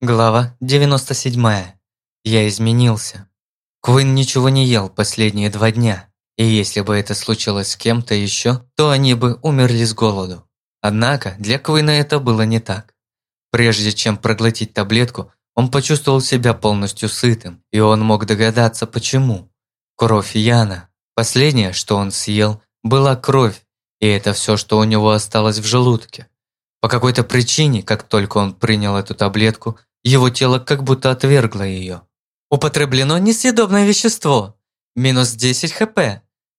Глава 97. Я изменился. Куин ничего не ел последние два дня, и если бы это случилось с кем-то еще, то они бы умерли с голоду. Однако для Куина это было не так. Прежде чем проглотить таблетку, он почувствовал себя полностью сытым, и он мог догадаться, почему. Кровь Яна. Последнее, что он съел, была кровь, и это все, что у него осталось в желудке. По какой-то причине, как только он принял эту таблетку, его тело как будто отвергло ее. Употреблено несъедобное вещество. Минус 10 хп.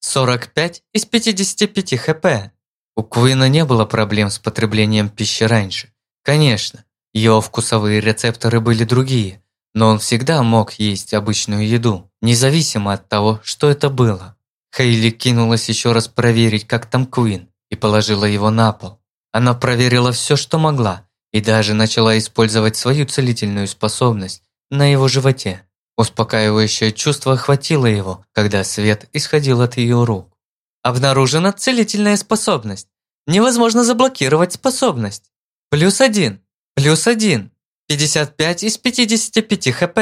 45 из 55 хп. У Куина не было проблем с потреблением пищи раньше. Конечно, его вкусовые рецепторы были другие, но он всегда мог есть обычную еду, независимо от того, что это было. Хейли кинулась еще раз проверить, как там Куин, и положила его на пол. Она проверила все, что могла, и даже начала использовать свою целительную способность на его животе. Успокаивающее чувство охватило его, когда свет исходил от ее рук. Обнаружена целительная способность. Невозможно заблокировать способность. Плюс один. Плюс один. 55 из 55 хп.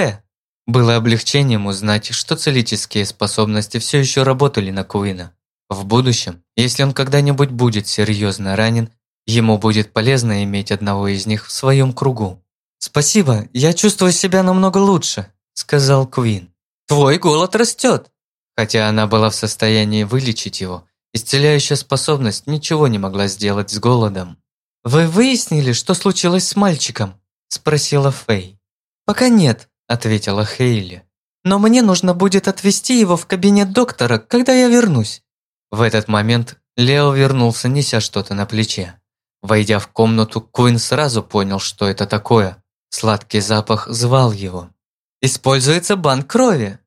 Было облегчением узнать, что целительские способности все еще работали на Куина. В будущем, если он когда-нибудь будет серьезно ранен, Ему будет полезно иметь одного из них в своем кругу. «Спасибо, я чувствую себя намного лучше», – сказал Квин. «Твой голод растет». Хотя она была в состоянии вылечить его, исцеляющая способность ничего не могла сделать с голодом. «Вы выяснили, что случилось с мальчиком?» – спросила Фэй. «Пока нет», – ответила Хейли. «Но мне нужно будет отвезти его в кабинет доктора, когда я вернусь». В этот момент Лео вернулся, неся что-то на плече. Войдя в комнату, Куин сразу понял, что это такое. Сладкий запах звал его. «Используется банк крови.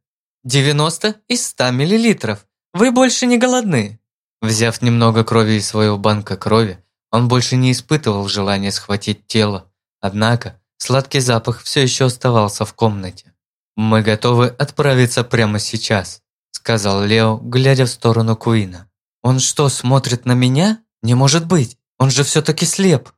90 из 100 миллилитров. Вы больше не голодны». Взяв немного крови из своего банка крови, он больше не испытывал желания схватить тело. Однако сладкий запах все еще оставался в комнате. «Мы готовы отправиться прямо сейчас», – сказал Лео, глядя в сторону Куина. «Он что, смотрит на меня? Не может быть!» Он же все-таки слеп.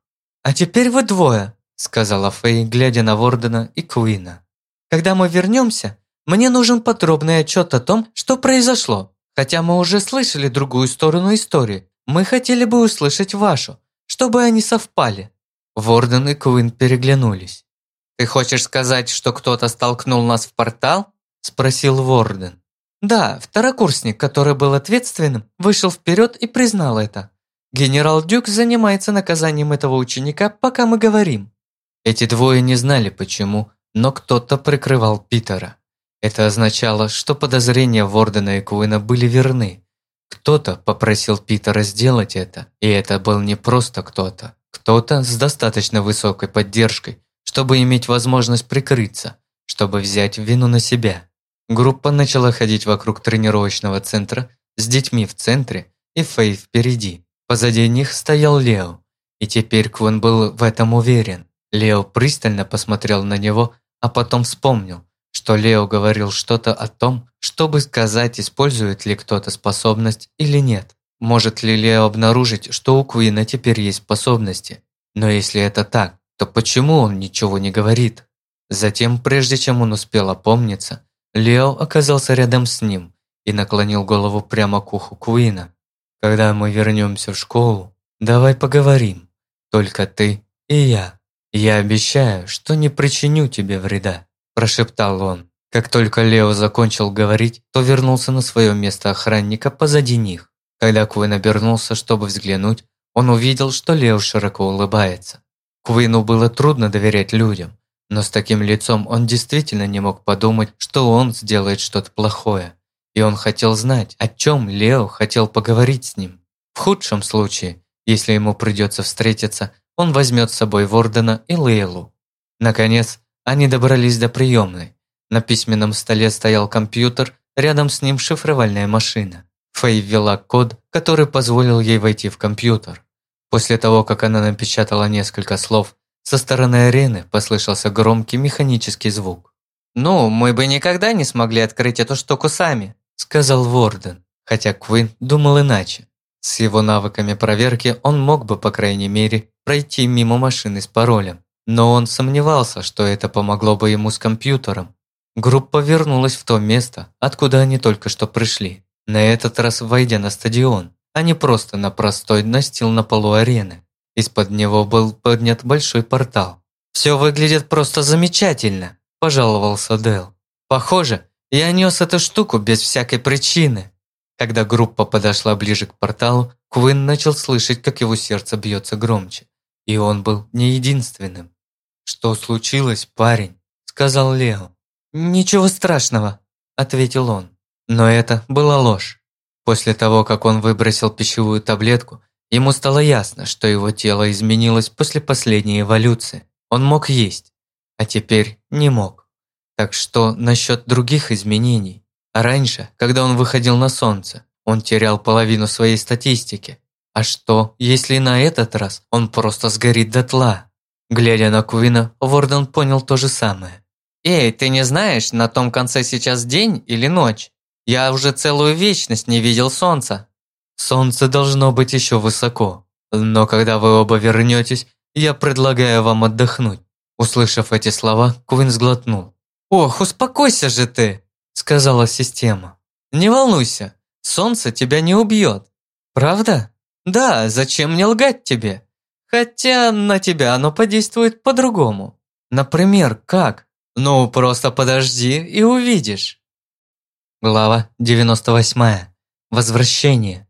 А теперь вы двое, сказала Фэй, глядя на Вордена и Куина. Когда мы вернемся, мне нужен подробный отчет о том, что произошло. Хотя мы уже слышали другую сторону истории, мы хотели бы услышать вашу, чтобы они совпали. Ворден и Куин переглянулись. «Ты хочешь сказать, что кто-то столкнул нас в портал?» – спросил Ворден. «Да, второкурсник, который был ответственным, вышел вперед и признал это. Генерал Дюк занимается наказанием этого ученика, пока мы говорим». Эти двое не знали почему, но кто-то прикрывал Питера. Это означало, что подозрения Вордена и Куина были верны. Кто-то попросил Питера сделать это, и это был не просто кто-то. Кто-то с достаточно высокой поддержкой, чтобы иметь возможность прикрыться, чтобы взять вину на себя. Группа начала ходить вокруг тренировочного центра с детьми в центре и Фэй впереди. Позади них стоял Лео, и теперь Квин был в этом уверен. Лео пристально посмотрел на него, а потом вспомнил, что Лео говорил что-то о том, чтобы сказать, использует ли кто-то способность или нет. Может ли Лео обнаружить, что у Куина теперь есть способности? Но если это так, то почему он ничего не говорит? Затем, прежде чем он успел опомниться, Лео оказался рядом с ним и наклонил голову прямо к уху Куина. Когда мы вернемся в школу, давай поговорим. Только ты и я. Я обещаю, что не причиню тебе вреда», – прошептал он. Как только Лео закончил говорить, то вернулся на свое место охранника позади них. Когда Куин обернулся, чтобы взглянуть, он увидел, что Лео широко улыбается. Куину было трудно доверять людям, но с таким лицом он действительно не мог подумать, что он сделает что-то плохое и он хотел знать, о чем Лео хотел поговорить с ним. В худшем случае, если ему придется встретиться, он возьмет с собой Вордена и Лейлу. Наконец, они добрались до приемной. На письменном столе стоял компьютер, рядом с ним шифровальная машина. Фэй ввела код, который позволил ей войти в компьютер. После того, как она напечатала несколько слов, со стороны арены послышался громкий механический звук. «Ну, мы бы никогда не смогли открыть эту штуку сами», сказал Ворден, хотя Квин думал иначе. С его навыками проверки он мог бы, по крайней мере, пройти мимо машины с паролем. но он сомневался, что это помогло бы ему с компьютером. Группа вернулась в то место, откуда они только что пришли. На этот раз войдя на стадион, а не просто на простой настил на полу арены. Из-под него был поднят большой портал. «Все выглядит просто замечательно», – пожаловался Дэл. «Похоже, я нес эту штуку без всякой причины». Когда группа подошла ближе к порталу, Куин начал слышать, как его сердце бьется громче. И он был не единственным. «Что случилось, парень?» – сказал Лео. «Ничего страшного», – ответил он. Но это была ложь. После того, как он выбросил пищевую таблетку, ему стало ясно, что его тело изменилось после последней эволюции. Он мог есть, а теперь не мог. Так что насчет других изменений? А раньше, когда он выходил на солнце, он терял половину своей статистики. А что, если на этот раз он просто сгорит дотла? Глядя на Куина, Ворден понял то же самое. «Эй, ты не знаешь, на том конце сейчас день или ночь? Я уже целую вечность не видел солнца». «Солнце должно быть еще высоко, но когда вы оба вернетесь, я предлагаю вам отдохнуть». Услышав эти слова, Куин сглотнул. «Ох, успокойся же ты!» – сказала система. «Не волнуйся, солнце тебя не убьет. Правда? Да, зачем мне лгать тебе? Хотя на тебя оно подействует по-другому. Например, как? Ну, просто подожди и увидишь. Глава 98. Возвращение.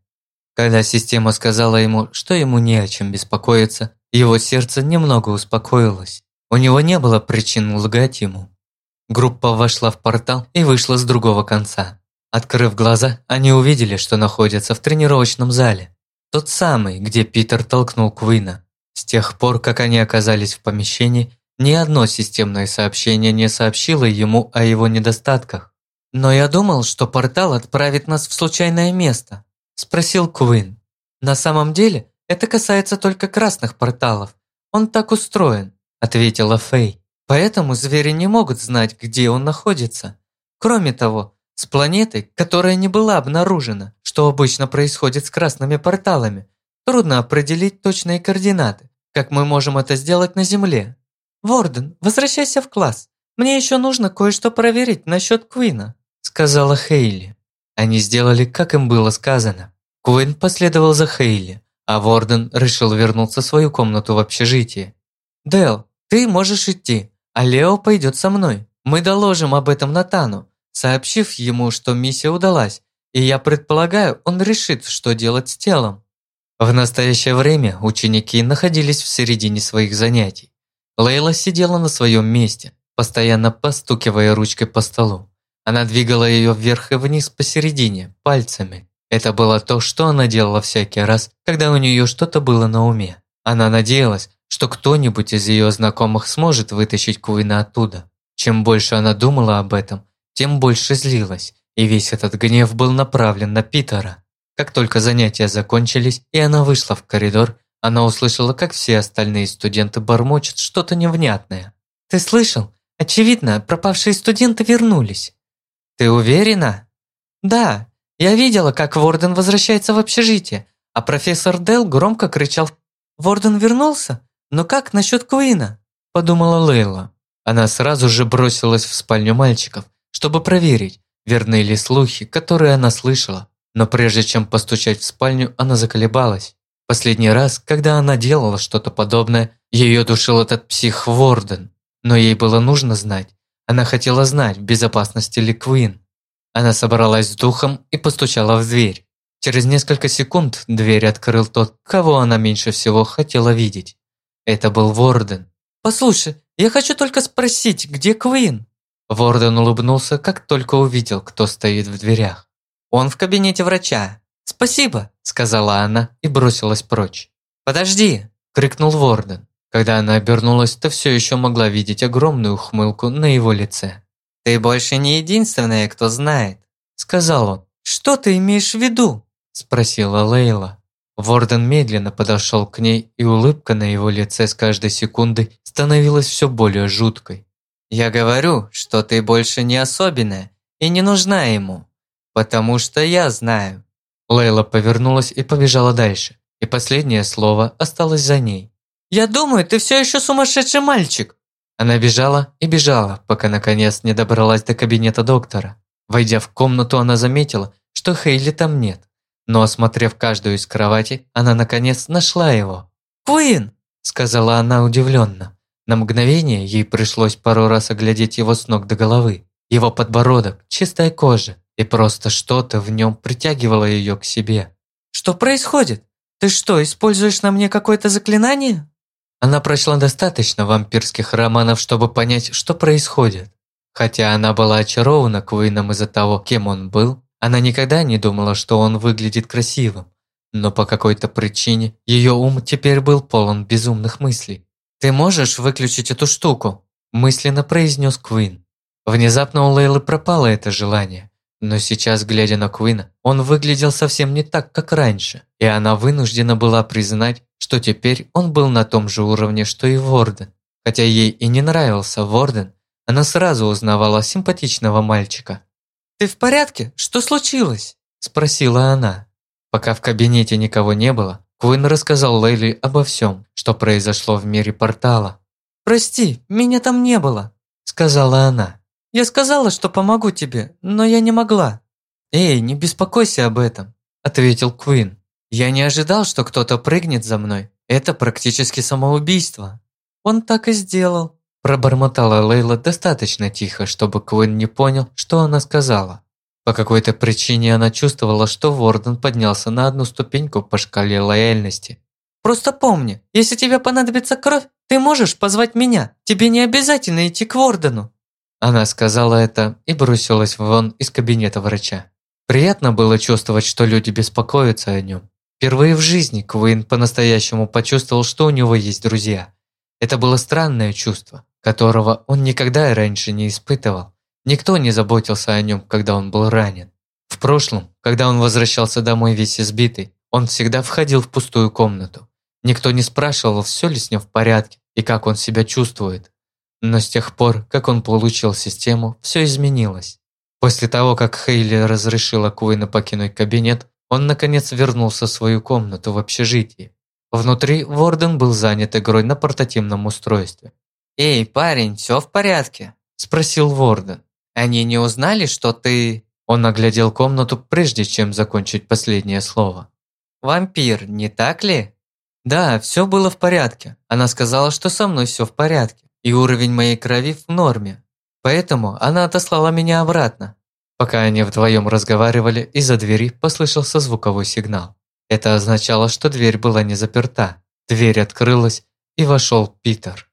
Когда система сказала ему, что ему не о чем беспокоиться, его сердце немного успокоилось. У него не было причин лгать ему. Группа вошла в портал и вышла с другого конца. Открыв глаза, они увидели, что находятся в тренировочном зале. Тот самый, где Питер толкнул Куина. С тех пор, как они оказались в помещении, ни одно системное сообщение не сообщило ему о его недостатках. «Но я думал, что портал отправит нас в случайное место», – спросил Куин. «На самом деле, это касается только красных порталов. Он так устроен», – ответила Фэй. «Поэтому звери не могут знать, где он находится. Кроме того, с планеты, которая не была обнаружена, что обычно происходит с красными порталами, трудно определить точные координаты как мы можем это сделать на Земле. Ворден, возвращайся в класс. Мне еще нужно кое-что проверить насчет Куина», сказала Хейли. Они сделали, как им было сказано. Куин последовал за Хейли, а Ворден решил вернуться в свою комнату в общежитии. «Дэл, ты можешь идти, а Лео пойдет со мной. Мы доложим об этом Натану, сообщив ему, что миссия удалась, и я предполагаю, он решит, что делать с телом». В настоящее время ученики находились в середине своих занятий. Лейла сидела на своем месте, постоянно постукивая ручкой по столу. Она двигала ее вверх и вниз посередине, пальцами. Это было то, что она делала всякий раз, когда у нее что-то было на уме. Она надеялась, что кто-нибудь из ее знакомых сможет вытащить Куина оттуда. Чем больше она думала об этом, тем больше злилась, и весь этот гнев был направлен на Питера. Как только занятия закончились, и она вышла в коридор, она услышала, как все остальные студенты бормочут что-то невнятное. «Ты слышал? Очевидно, пропавшие студенты вернулись». «Ты уверена?» «Да. Я видела, как Ворден возвращается в общежитие, а профессор Дел громко кричал «Ворден вернулся? Но как насчет Куина?» – подумала Лейла. Она сразу же бросилась в спальню мальчиков, чтобы проверить, верны ли слухи, которые она слышала. Но прежде чем постучать в спальню, она заколебалась. Последний раз, когда она делала что-то подобное, ее душил этот псих Ворден. Но ей было нужно знать. Она хотела знать, в безопасности ли Квин. Она собралась с духом и постучала в дверь. Через несколько секунд дверь открыл тот, кого она меньше всего хотела видеть. Это был Ворден. «Послушай, я хочу только спросить, где Квин?» Ворден улыбнулся, как только увидел, кто стоит в дверях. Он в кабинете врача. Спасибо, сказала она и бросилась прочь. Подожди, крикнул Ворден. Когда она обернулась, то все еще могла видеть огромную ухмылку на его лице. «Ты больше не единственная, кто знает», – сказал он. «Что ты имеешь в виду?» – спросила Лейла. Ворден медленно подошел к ней, и улыбка на его лице с каждой секундой становилась все более жуткой. «Я говорю, что ты больше не особенная и не нужна ему. «Потому что я знаю». Лейла повернулась и побежала дальше, и последнее слово осталось за ней. Я думаю, ты все еще сумасшедший мальчик!» Она бежала и бежала, пока наконец не добралась до кабинета доктора. Войдя в комнату, она заметила, что Хейли там нет. Но осмотрев каждую из кроватей, она наконец нашла его. «Куин!» – сказала она удивленно. На мгновение ей пришлось пару раз оглядеть его с ног до головы. Его подбородок, чистая кожа, и просто что-то в нем притягивало ее к себе. «Что происходит? Ты что, используешь на мне какое-то заклинание?» Она прочла достаточно вампирских романов, чтобы понять, что происходит. Хотя она была очарована Куином из-за того, кем он был, она никогда не думала, что он выглядит красивым. Но по какой-то причине ее ум теперь был полон безумных мыслей. «Ты можешь выключить эту штуку?» – мысленно произнес Куин. Внезапно у Лейлы пропало это желание. Но сейчас, глядя на Куина, он выглядел совсем не так, как раньше, и она вынуждена была признать, что теперь он был на том же уровне, что и Ворден. Хотя ей и не нравился Ворден, она сразу узнавала симпатичного мальчика. «Ты в порядке? Что случилось?» – спросила она. Пока в кабинете никого не было, Куин рассказал Лейли обо всем, что произошло в мире портала. «Прости, меня там не было», – сказала она. «Я сказала, что помогу тебе, но я не могла». «Эй, не беспокойся об этом», – ответил Куин. Я не ожидал, что кто-то прыгнет за мной. Это практически самоубийство. Он так и сделал. Пробормотала Лейла достаточно тихо, чтобы Квин не понял, что она сказала. По какой-то причине она чувствовала, что Ворден поднялся на одну ступеньку по шкале лояльности. «Просто помни, если тебе понадобится кровь, ты можешь позвать меня. Тебе не обязательно идти к Вордену». Она сказала это и бросилась вон из кабинета врача. Приятно было чувствовать, что люди беспокоятся о нем. Впервые в жизни Куин по-настоящему почувствовал, что у него есть друзья. Это было странное чувство, которого он никогда раньше не испытывал. Никто не заботился о нем, когда он был ранен. В прошлом, когда он возвращался домой весь избитый, он всегда входил в пустую комнату. Никто не спрашивал, все ли с ним в порядке и как он себя чувствует. Но с тех пор, как он получил систему, все изменилось. После того, как Хейли разрешила Куина покинуть кабинет, он, наконец, вернулся в свою комнату в общежитии. Внутри Ворден был занят игрой на портативном устройстве. «Эй, парень, все в порядке?» – спросил Ворден. «Они не узнали, что ты...» Он оглядел комнату, прежде чем закончить последнее слово. «Вампир, не так ли?» «Да, все было в порядке. Она сказала, что со мной все в порядке, и уровень моей крови в норме. Поэтому она отослала меня обратно. Пока они вдвоем разговаривали, из-за двери послышался звуковой сигнал. Это означало, что дверь была не заперта. Дверь открылась, и вошел Питер.